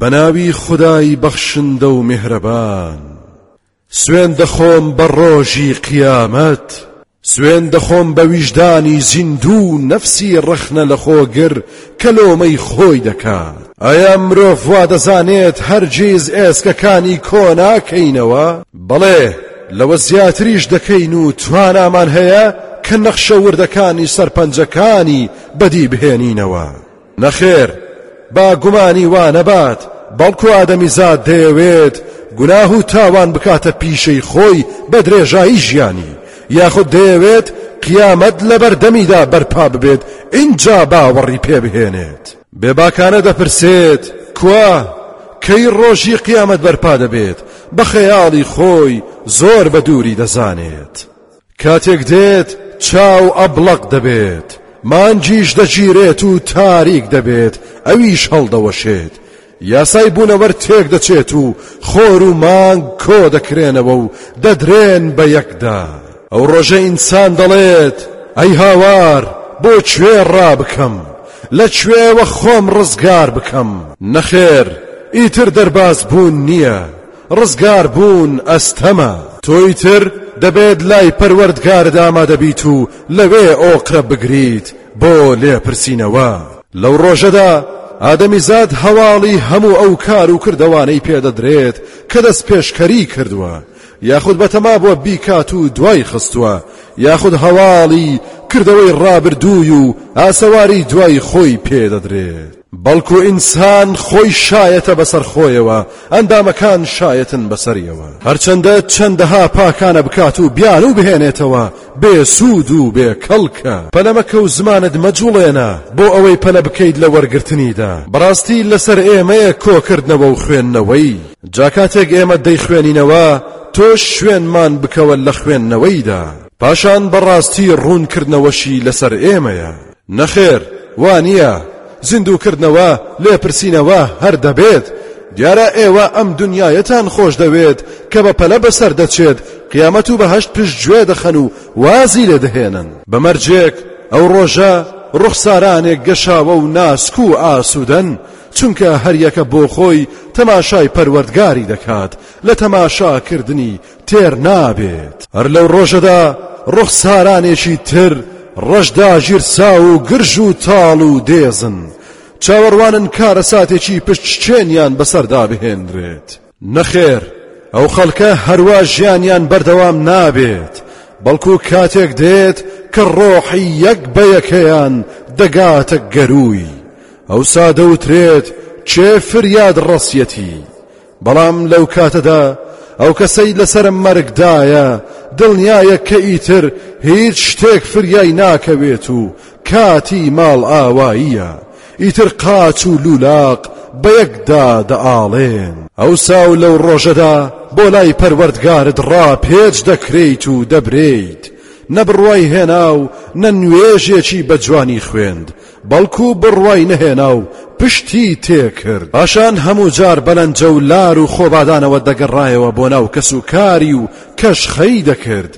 بەناوی خودای بەخشندە و میهرەبان سوێن دەخۆم بە ڕۆژی قیامەت سوێن دەخۆم بە ویژدانی زیندوو و نەفسی ڕەخنە لەخۆگر کە لۆمەی خۆی دەکات ئایا مرۆڤ وا دەزانێت هەرگیز ئێسکەکانی کۆ ناکەینەوە؟ بەڵێ لەوە زیاتریش دەکەین و توانامان هەیە کە نەخشە وردەکانی سەر پەنجەکانی بەدی بهێنینەوە. نەخێر با گومانی وا نەبات، بەڵکو ئادەمیزاد دەیەوێت گوناه و تاوان بکاتە پیشەی خۆی بە درێژایی ژیانی، یاخود دەیەوێت قیامەت لەبەردەمیدا بەرپا ببێت ئینجا باوەڕی پێ بهێنێت. بێباکانە دەپرسێت، کوا؟ کەی ڕۆژی قیامەت بەرپا دەبێت؟ بە خەیاڵی خۆی زۆر بە دووری دەزانێت. کاتێک دێت چاو ئەبڵەق دەبێت، مانگیش دەگیرێت و تاریک دەبێت، ئەویش هەڵدەوەشێت، یاسای بوونەوەر تێکدەچێت و خۆر و مانگ کۆدەکرێنەوە و دەدرێن بە یەکدا. ئەو ڕۆژە ئینسان دەڵێت، ئەی هاوار، بۆ کوێ ڕابکەم؟ لە کوێوە خۆم ڕزگار بکەم؟ نەخێر، ئیتر دەربازبوون نییە. ڕزگار بوون ئەستەمە. تۆی تر دەبێت لای پەروەردگارت ئامادەبیت و لەوێ ئۆقرە بگریت بۆ لێپرسینەوە. لەو ڕۆژەدا ئادەمیزاد هەواڵی هەموو ئەو کار و کردەوانەی پێ دەدرێت کە دەستپێشکەری کردووە یاخود بەتەما بووە بیکات و دوای خستووە یاخود هەواڵی کردەوەی ڕابردووی و ئاسەواری دوای خۆی پێ دەدرێت. بەڵکو ئینسان خۆی شایەتە بەسەر خۆیەوە، ئەندامەکان شایەتن بەسەریەوە. هەرچەندە چەندەها پاکانە بکات و بیانوو بهێنێتەوە، بێ سوود و بێ کەڵکە. پەلە مەکە و زمانت مەجوڵێنە، بۆ ئەوەی پەلە بکەیت لە وەرگرتنیدا. بەڕاستی لەسەر ئێمەیە کۆکردنەوە و خوێندنەوەی. جا کاتێک ئێمە دەیخوێنینەوە، تۆش شوێنمان بکەوە لە خوێندنەوەیدا. پاشان بەڕاستی ڕوونکردنەوەشی لەسەر ئێمەیە. نەخێر وا نییە، زیندووکردنەوە، لێپرسینەوە، هەر دەبێت. دیارە ئێوە ئەم دونیایەتان خۆش دەوێت کە بە پەلە بەسەر دەچێت، قیامەت و بەهەشت پشتگوێ دەخەن و وازی لێ دەهێنن. بە مەرجێک ئەو ڕۆژە ڕوخسارانێک گەشاوە و ناسک و ئاسوودەن، چونکە هەریەکە بۆ خۆی تەماشای پەروەردگاری دەکات لە تەماشاکردنی تێر نابێت. هەر لەو ڕۆژەدا ڕوخسارانێکی تر ڕەشدا ژیرساو و گرژ و تاڵ و دێزن، چاوەڕوانن کارەساتێکی پشت شکێنیان بەسەردا بهێنرێت. نەخێر، ئەو خەڵکە هەروا ژیانیان بەردەوام نابێت، بەڵکو کاتێک دێت کە ڕۆحی یەک بە یەکەیان دەگاتە گەرووی، ئەوسا دەوترێت کێ فریادڕەسیەتی؟ بەڵام لەو کاتەدا ئەو کەسەی لەسەر مەرگدایە دڵنیایە کە ئیتر هیچ شتێک فریای ناکەوێت و کاتی ماڵ ئاواییە ئیتر قاچ و لولاق بە یەکدا دەئاڵێن ئەو ساو لەو ڕۆژەدا بۆ لای پەروەردگارت ڕا پێچ دەکرێیت و دەبرێیت نە بڕوای هێنا و نە نوێژێکی بە جوانی خوێند بەڵکو بڕوای نەهێنا و پشتی تێکرد، پاشان هەموو جار بە لەنجە و لار و خۆبادانەوە دەگەڕایەوە بۆ ناو کەس و کاری و کەشخەی دەکرد،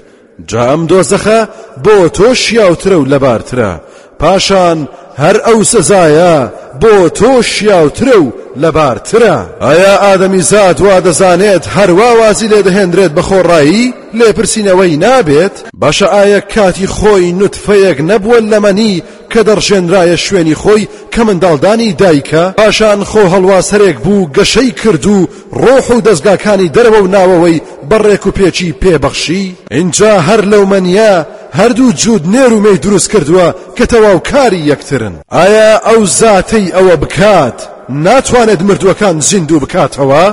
جا ئەم دۆزەخە بۆ تۆ شیاوترە و لەبارترە، پاشان هەر ئەو سزایە بۆ تۆ شیاوترە و لەبارترە. ئایا ئادەمیزاد وا دەزانێت هەروا وازی لێ دەهێنرێت بە خۆڕایی لێپرسینەوەی نابێت؟ باشە ئایا کاتی خۆی نوتفەیەک نەبووە لە مەنی، کە دەڕژێنرایە شوێنی خۆی کە منداڵدانی دایکە، پاشان خۆهەڵواسەرێک بوو گەشەی کرد و ڕۆح و دەزگاکانی دەرەوە و ناوەوەی بە ڕێک و پێکی پێ بەخشی، ئینجا هەر لەو مەنییە هەردوو جووت نێر و مێی دروست کردووە کە تەواوکاری یەکترن. ئایا ئەو زاتەی ئەوە بکات ناتوانێت مردووەکان زیندوو بکاتەوە؟